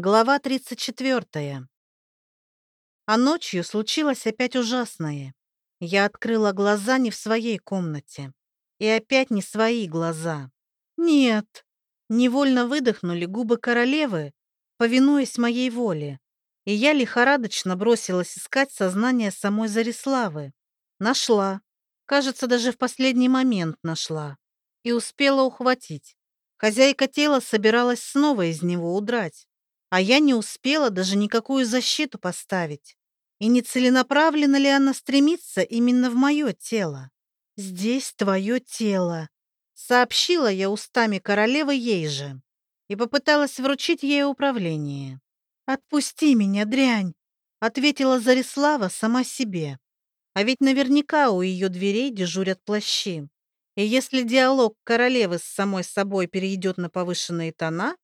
Глава 34. А ночью случилось опять ужасное. Я открыла глаза не в своей комнате. И опять не свои глаза. Нет. Невольно выдохнули губы королевы, повинуясь моей воле. И я лихорадочно бросилась искать сознание самой Зариславы. Нашла. Кажется, даже в последний момент нашла. И успела ухватить. Хозяйка тела собиралась снова из него удрать а я не успела даже никакую защиту поставить. И не целенаправленно ли она стремится именно в мое тело? «Здесь твое тело», — сообщила я устами королевы ей же и попыталась вручить ей управление. «Отпусти меня, дрянь», — ответила Зарислава сама себе. А ведь наверняка у ее дверей дежурят плащи. И если диалог королевы с самой собой перейдет на повышенные тона,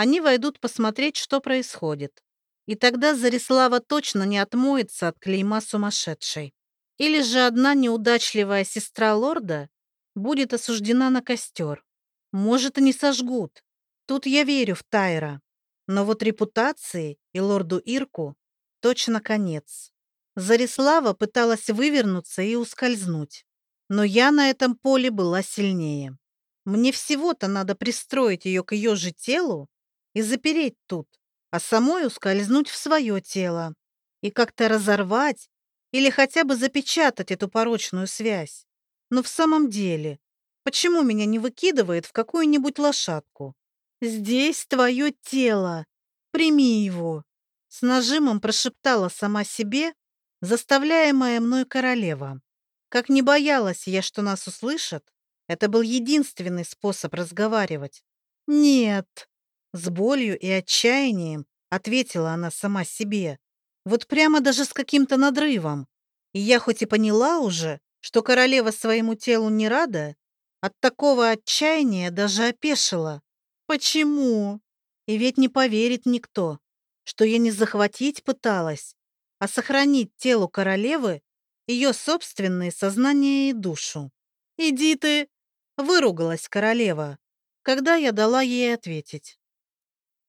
они войдут посмотреть, что происходит. И тогда Зарислава точно не отмоется от клейма сумасшедшей. Или же одна неудачливая сестра лорда будет осуждена на костер. Может, и не сожгут. Тут я верю в Тайра. Но вот репутации и лорду Ирку точно конец. Зарислава пыталась вывернуться и ускользнуть. Но я на этом поле была сильнее. Мне всего-то надо пристроить ее к ее же телу и запереть тут, а самой ускользнуть в свое тело и как-то разорвать или хотя бы запечатать эту порочную связь. Но в самом деле, почему меня не выкидывает в какую-нибудь лошадку? Здесь твое тело, прими его. С нажимом прошептала сама себе, заставляемая мной королева. Как не боялась я, что нас услышат, это был единственный способ разговаривать. Нет, с болью и отчаянием ответила она сама себе. Вот прямо даже с каким-то надрывом. И я хоть и поняла уже, что королева своему телу не рада, от такого отчаяния даже опешила. Почему? И ведь не поверит никто, что я не захватить пыталась, а сохранить телу королевы ее собственное сознание и душу. «Иди ты!» — выругалась королева, когда я дала ей ответить.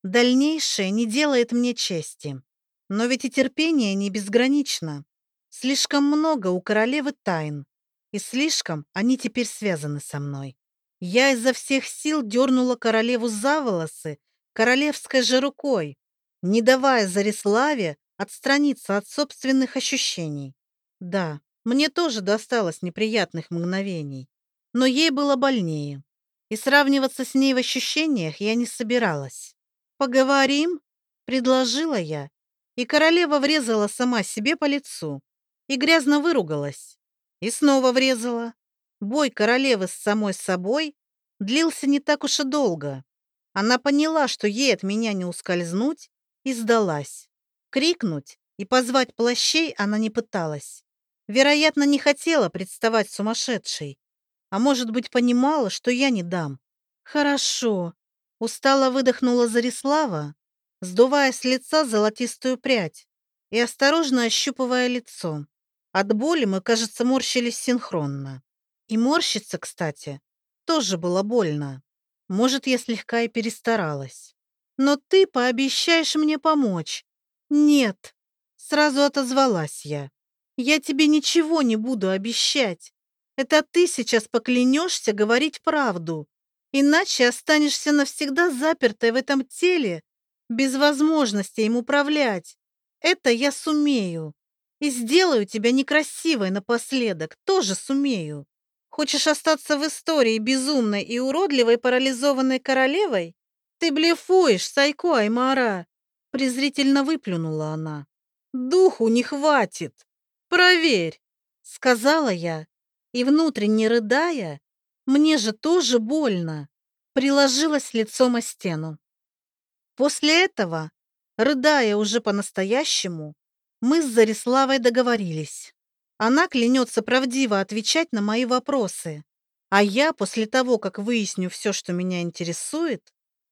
Дальнейшее не делает мне чести. Но ведь и терпение не безгранично. Слишком много у королевы тайн, и слишком они теперь связаны со мной. Я изо всех сил дернула королеву за волосы королевской же рукой, не давая Зариславе отстраниться от собственных ощущений. Да, мне тоже досталось неприятных мгновений, но ей было больнее, и сравниваться с ней в ощущениях я не собиралась. «Поговорим?» — предложила я, и королева врезала сама себе по лицу и грязно выругалась. И снова врезала. Бой королевы с самой собой длился не так уж и долго. Она поняла, что ей от меня не ускользнуть, и сдалась. Крикнуть и позвать плащей она не пыталась. Вероятно, не хотела представать сумасшедшей. А может быть, понимала, что я не дам. «Хорошо», Устало выдохнула Зарислава, сдувая с лица золотистую прядь и осторожно ощупывая лицо. От боли мы, кажется, морщились синхронно. И морщиться, кстати, тоже было больно. Может, я слегка и перестаралась. Но ты пообещаешь мне помочь. Нет, сразу отозвалась я. Я тебе ничего не буду обещать. Это ты сейчас поклянешься говорить правду. Иначе останешься навсегда запертой в этом теле, без возможности им управлять. Это я сумею. И сделаю тебя некрасивой напоследок, тоже сумею. Хочешь остаться в истории безумной и уродливой парализованной королевой? Ты блефуешь, Сайко Аймара!» Презрительно выплюнула она. «Духу не хватит! Проверь!» Сказала я, и внутренне рыдая, мне же тоже больно. Приложилась лицом о стену. После этого, рыдая уже по-настоящему, мы с Зариславой договорились. Она клянется правдиво отвечать на мои вопросы, а я, после того, как выясню все, что меня интересует,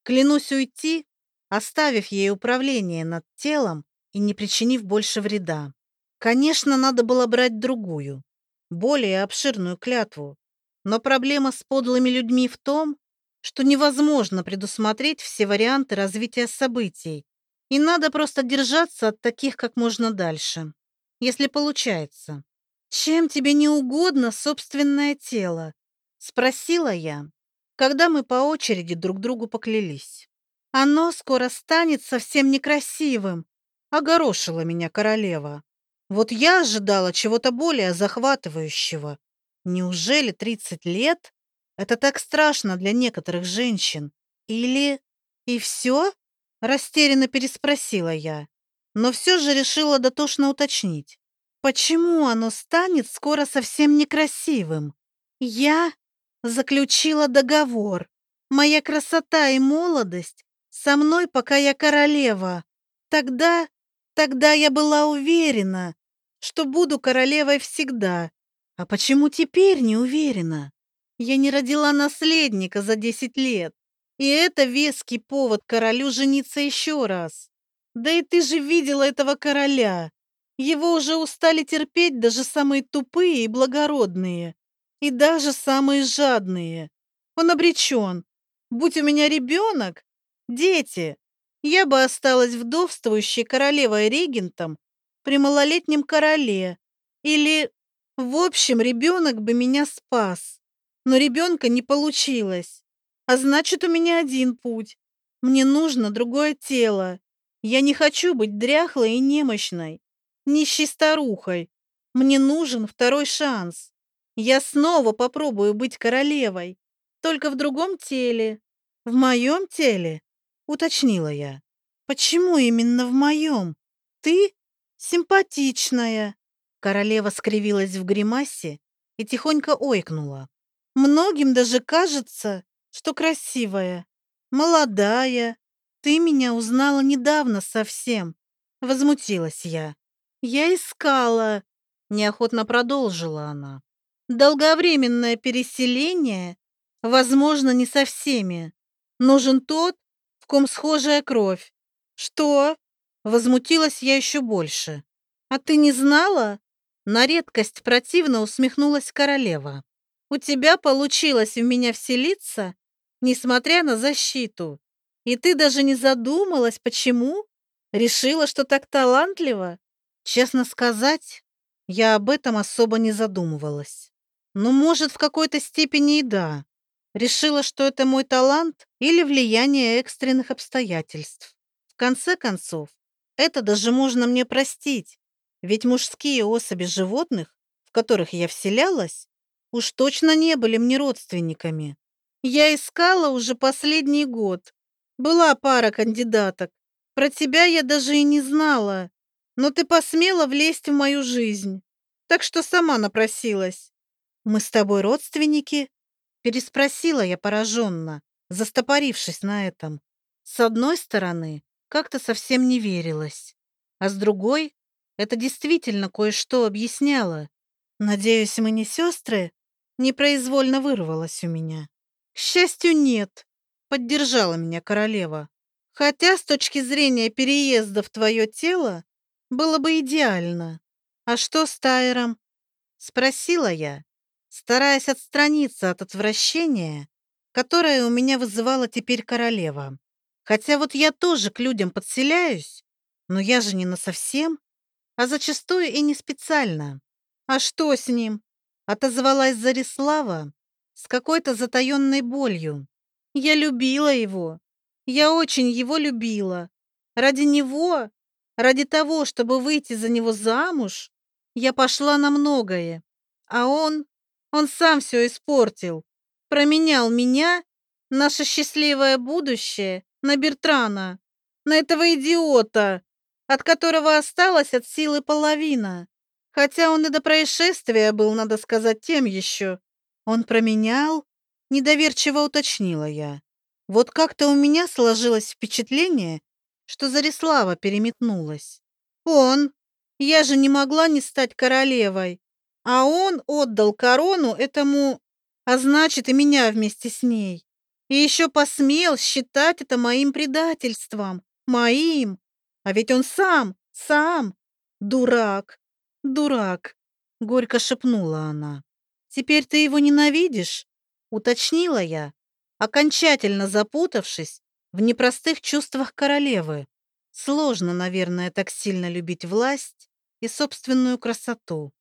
клянусь уйти, оставив ей управление над телом и не причинив больше вреда. Конечно, надо было брать другую, более обширную клятву, но проблема с подлыми людьми в том, что невозможно предусмотреть все варианты развития событий, И надо просто держаться от таких как можно дальше, если получается. Чем тебе не угодно собственное тело? Спросила я, когда мы по очереди друг другу поклялись. Оно скоро станет совсем некрасивым, огорошила меня королева. Вот я ожидала чего-то более захватывающего. Неужели 30 лет? Это так страшно для некоторых женщин. Или... И все? Растерянно переспросила я. Но все же решила дотошно уточнить. Почему оно станет скоро совсем некрасивым? Я заключила договор. Моя красота и молодость со мной, пока я королева. Тогда, тогда я была уверена, что буду королевой всегда. А почему теперь не уверена? Я не родила наследника за десять лет. И это веский повод королю жениться еще раз. Да и ты же видела этого короля. Его уже устали терпеть даже самые тупые и благородные. И даже самые жадные. Он обречен. Будь у меня ребенок, дети, я бы осталась вдовствующей королевой-регентом при малолетнем короле. Или, в общем, ребенок бы меня спас. Но ребенка не получилось. А значит, у меня один путь. Мне нужно другое тело. Я не хочу быть дряхлой и немощной, нищей старухой. Мне нужен второй шанс. Я снова попробую быть королевой, только в другом теле. В моем теле, уточнила я. Почему именно в моем? Ты «Симпатичная!» Королева скривилась в гримасе и тихонько ойкнула. «Многим даже кажется, что красивая, молодая. Ты меня узнала недавно совсем», — возмутилась я. «Я искала», — неохотно продолжила она. «Долговременное переселение, возможно, не со всеми. Нужен тот, в ком схожая кровь. Что? Возмутилась я еще больше. «А ты не знала?» На редкость противно усмехнулась королева. «У тебя получилось в меня вселиться, несмотря на защиту. И ты даже не задумалась, почему? Решила, что так талантливо? Честно сказать, я об этом особо не задумывалась. Ну, может, в какой-то степени и да. Решила, что это мой талант или влияние экстренных обстоятельств. В конце концов, это даже можно мне простить, ведь мужские особи животных, в которых я вселялась, уж точно не были мне родственниками. Я искала уже последний год. Была пара кандидаток. Про тебя я даже и не знала. Но ты посмела влезть в мою жизнь. Так что сама напросилась. Мы с тобой родственники? Переспросила я пораженно, застопорившись на этом. С одной стороны, как-то совсем не верилось. А с другой, это действительно кое-что объясняло. Надеюсь, мы не сестры? Непроизвольно вырвалось у меня. К счастью, нет. Поддержала меня королева. Хотя с точки зрения переезда в твое тело было бы идеально. А что с Тайром? Спросила я, стараясь отстраниться от отвращения, которое у меня вызывала теперь королева. Хотя вот я тоже к людям подселяюсь, но я же не насовсем, а зачастую и не специально. А что с ним? Отозвалась Зарислава с какой-то затаенной болью. Я любила его. Я очень его любила. Ради него, ради того, чтобы выйти за него замуж, я пошла на многое. А он, он сам все испортил. Променял меня, наше счастливое будущее, на Бертрана, на этого идиота, от которого осталась от силы половина. Хотя он и до происшествия был, надо сказать, тем еще. Он променял? Недоверчиво уточнила я. Вот как-то у меня сложилось впечатление, что Зарислава переметнулась. Он. Я же не могла не стать королевой. А он отдал корону этому, а значит и меня вместе с ней. И еще посмел считать это моим предательством. Моим. А ведь он сам, сам. Дурак, дурак. Горько шепнула она. Теперь ты его ненавидишь? Уточнила я, окончательно запутавшись в непростых чувствах королевы. Сложно, наверное, так сильно любить власть и собственную красоту.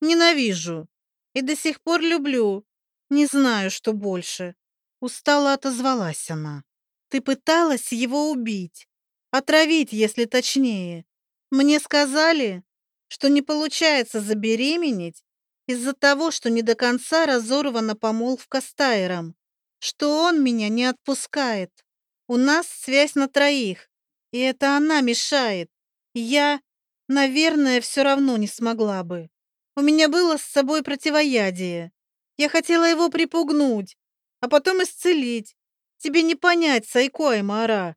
Ненавижу. И до сих пор люблю. Не знаю, что больше. Устало отозвалась она. Ты пыталась его убить. Отравить, если точнее. Мне сказали, что не получается забеременеть из-за того, что не до конца разорвана помолвка с Тайером, что он меня не отпускает. У нас связь на троих, и это она мешает. Я, наверное, все равно не смогла бы. У меня было с собой противоядие. Я хотела его припугнуть, а потом исцелить. Тебе не понять, Сайко и Мара.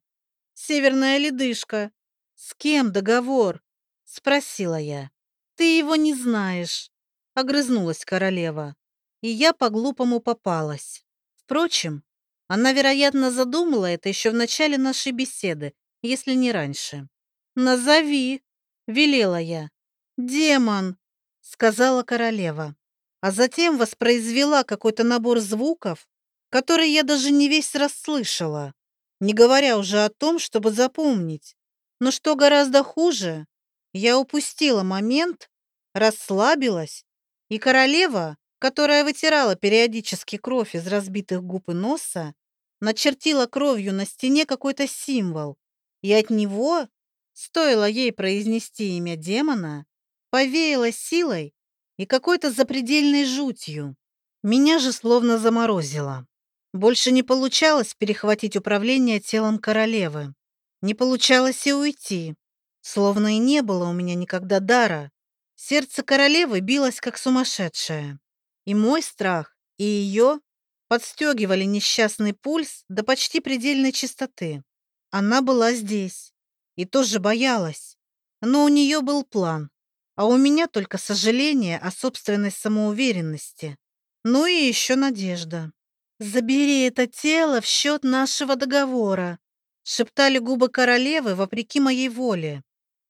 Северная ледышка. С кем договор? Спросила я. Ты его не знаешь. Огрызнулась королева. И я по-глупому попалась. Впрочем, она, вероятно, задумала это еще в начале нашей беседы, если не раньше. «Назови!» — велела я. «Демон!» — сказала королева. А затем воспроизвела какой-то набор звуков, который я даже не весь расслышала, не говоря уже о том, чтобы запомнить. Но что гораздо хуже, я упустила момент, расслабилась, и королева, которая вытирала периодически кровь из разбитых губ и носа, начертила кровью на стене какой-то символ, и от него, стоило ей произнести имя демона, повеяло силой и какой-то запредельной жутью. Меня же словно заморозило. Больше не получалось перехватить управление телом королевы. Не получалось и уйти. Словно и не было у меня никогда дара. Сердце королевы билось как сумасшедшее. И мой страх, и ее подстегивали несчастный пульс до почти предельной чистоты. Она была здесь и тоже боялась, но у нее был план, а у меня только сожаление о собственной самоуверенности. Ну и еще надежда. «Забери это тело в счет нашего договора», шептали губы королевы вопреки моей воле.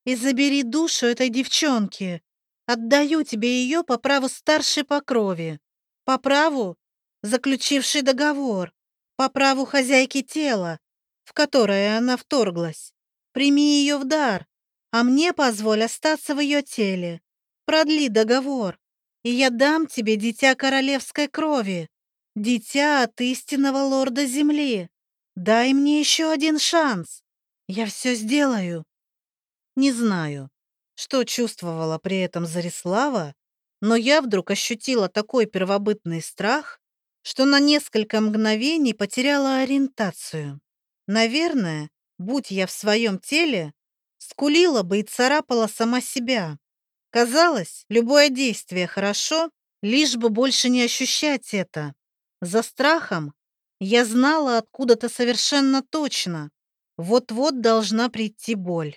«И забери душу этой девчонки. Отдаю тебе ее по праву старшей по крови, по праву заключившей договор, по праву хозяйки тела, в которое она вторглась. Прими ее в дар, а мне позволь остаться в ее теле. Продли договор, и я дам тебе дитя королевской крови, дитя от истинного лорда земли. Дай мне еще один шанс. Я все сделаю. Не знаю, что чувствовала при этом Зарислава, но я вдруг ощутила такой первобытный страх, что на несколько мгновений потеряла ориентацию. Наверное, будь я в своем теле, скулила бы и царапала сама себя. Казалось, любое действие хорошо, лишь бы больше не ощущать это. За страхом я знала откуда-то совершенно точно. Вот-вот должна прийти боль.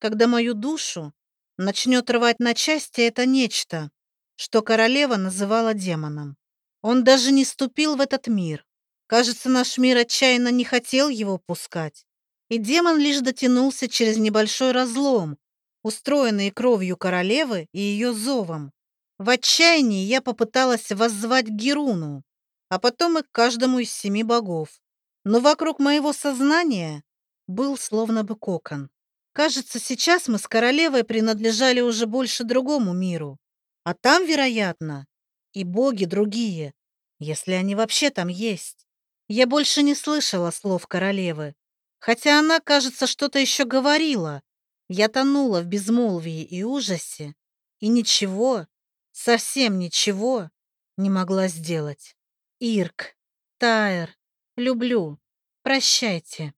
Когда мою душу начнет рвать на части это нечто, что королева называла демоном. Он даже не ступил в этот мир. Кажется, наш мир отчаянно не хотел его пускать. И демон лишь дотянулся через небольшой разлом, устроенный кровью королевы и ее зовом. В отчаянии я попыталась воззвать Геруну, а потом и к каждому из семи богов. Но вокруг моего сознания был словно бы кокон. Кажется, сейчас мы с королевой принадлежали уже больше другому миру. А там, вероятно, и боги другие, если они вообще там есть. Я больше не слышала слов королевы, хотя она, кажется, что-то еще говорила. Я тонула в безмолвии и ужасе, и ничего, совсем ничего не могла сделать. Ирк, Тайр, люблю, прощайте.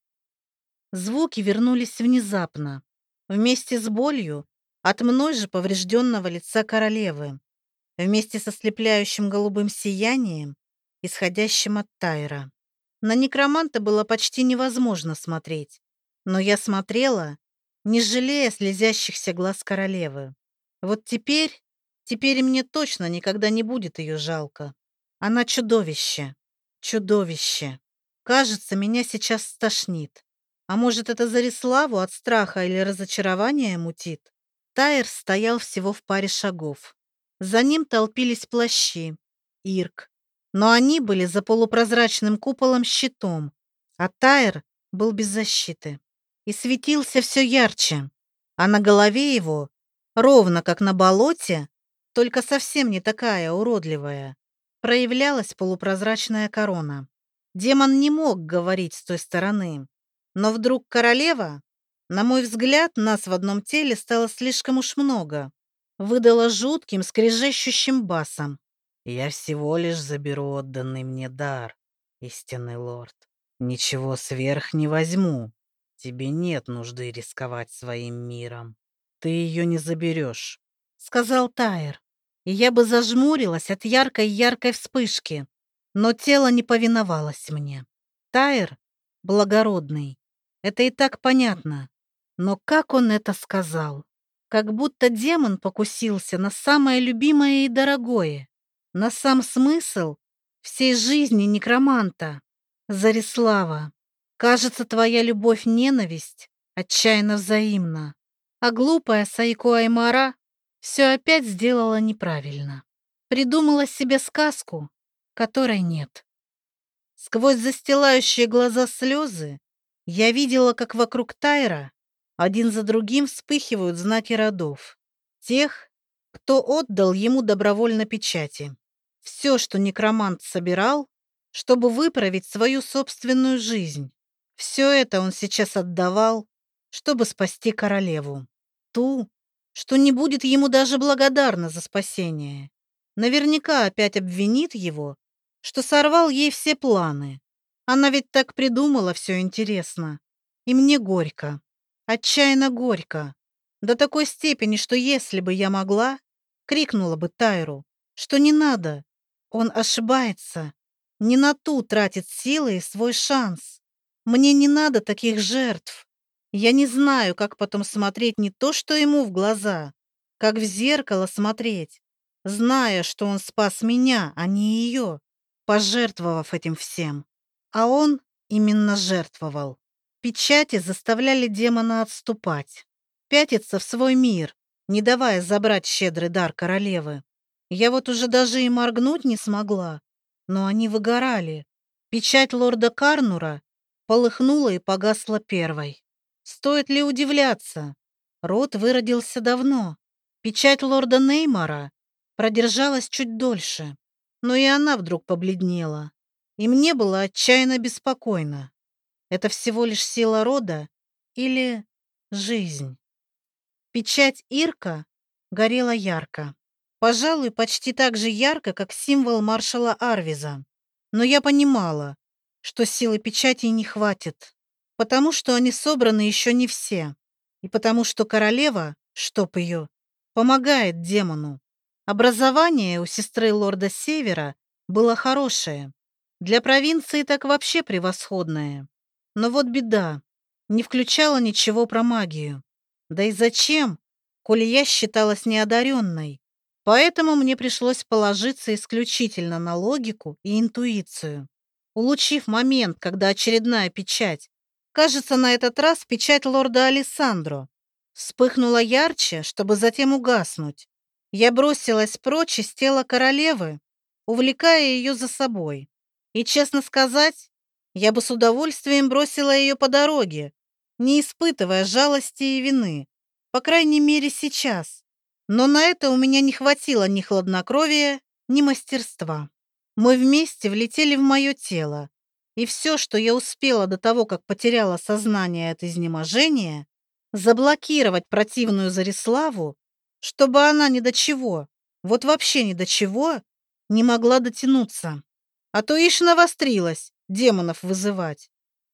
Звуки вернулись внезапно, вместе с болью от мной же поврежденного лица королевы, вместе со слепляющим голубым сиянием, исходящим от Тайра. На некроманта было почти невозможно смотреть, но я смотрела, не жалея слезящихся глаз королевы. Вот теперь, теперь мне точно никогда не будет ее жалко. Она чудовище, чудовище. Кажется, меня сейчас стошнит. А может, это Зариславу от страха или разочарования мутит? Тайр стоял всего в паре шагов. За ним толпились плащи. Ирк, но они были за полупрозрачным куполом щитом, а Тайр был без защиты. и светился все ярче, а на голове его, ровно как на болоте, только совсем не такая уродливая, проявлялась полупрозрачная корона. Демон не мог говорить с той стороны, но вдруг королева, на мой взгляд, нас в одном теле стало слишком уж много, выдала жутким, скрежещущим басом. «Я всего лишь заберу отданный мне дар, истинный лорд. Ничего сверх не возьму. Тебе нет нужды рисковать своим миром. Ты ее не заберешь», — сказал Тайр. И я бы зажмурилась от яркой-яркой вспышки, но тело не повиновалось мне. Тайр благородный. Это и так понятно. Но как он это сказал? Как будто демон покусился на самое любимое и дорогое, на сам смысл всей жизни некроманта. Зарислава, кажется, твоя любовь-ненависть отчаянно взаимна, а глупая Сайко Аймара все опять сделала неправильно. Придумала себе сказку, которой нет. Сквозь застилающие глаза слезы я видела, как вокруг Тайра один за другим вспыхивают знаки родов. Тех, кто отдал ему добровольно печати. Все, что некромант собирал, чтобы выправить свою собственную жизнь. Все это он сейчас отдавал, чтобы спасти королеву. Ту, что не будет ему даже благодарна за спасение. Наверняка опять обвинит его что сорвал ей все планы. Она ведь так придумала все интересно. И мне горько. Отчаянно горько. До такой степени, что если бы я могла, крикнула бы Тайру, что не надо. Он ошибается. Не на ту тратит силы и свой шанс. Мне не надо таких жертв. Я не знаю, как потом смотреть не то, что ему в глаза, как в зеркало смотреть, зная, что он спас меня, а не ее пожертвовав этим всем. А он именно жертвовал. Печати заставляли демона отступать, пятиться в свой мир, не давая забрать щедрый дар королевы. Я вот уже даже и моргнуть не смогла, но они выгорали. Печать лорда Карнура полыхнула и погасла первой. Стоит ли удивляться? Род выродился давно. Печать лорда Неймара продержалась чуть дольше но и она вдруг побледнела. И мне было отчаянно беспокойно. Это всего лишь сила рода или жизнь? Печать Ирка горела ярко. Пожалуй, почти так же ярко, как символ маршала Арвиза. Но я понимала, что силы печати не хватит, потому что они собраны еще не все, и потому что королева, чтоб ее, помогает демону. Образование у сестры лорда Севера было хорошее. Для провинции так вообще превосходное. Но вот беда. Не включала ничего про магию. Да и зачем, коли я считалась неодаренной? Поэтому мне пришлось положиться исключительно на логику и интуицию. Улучив момент, когда очередная печать, кажется, на этот раз печать лорда Алессандро, вспыхнула ярче, чтобы затем угаснуть. Я бросилась прочь из тела королевы, увлекая ее за собой. И, честно сказать, я бы с удовольствием бросила ее по дороге, не испытывая жалости и вины, по крайней мере сейчас. Но на это у меня не хватило ни хладнокровия, ни мастерства. Мы вместе влетели в мое тело, и все, что я успела до того, как потеряла сознание от изнеможения, заблокировать противную Зариславу чтобы она ни до чего, вот вообще ни до чего, не могла дотянуться. А то ишь навострилась демонов вызывать.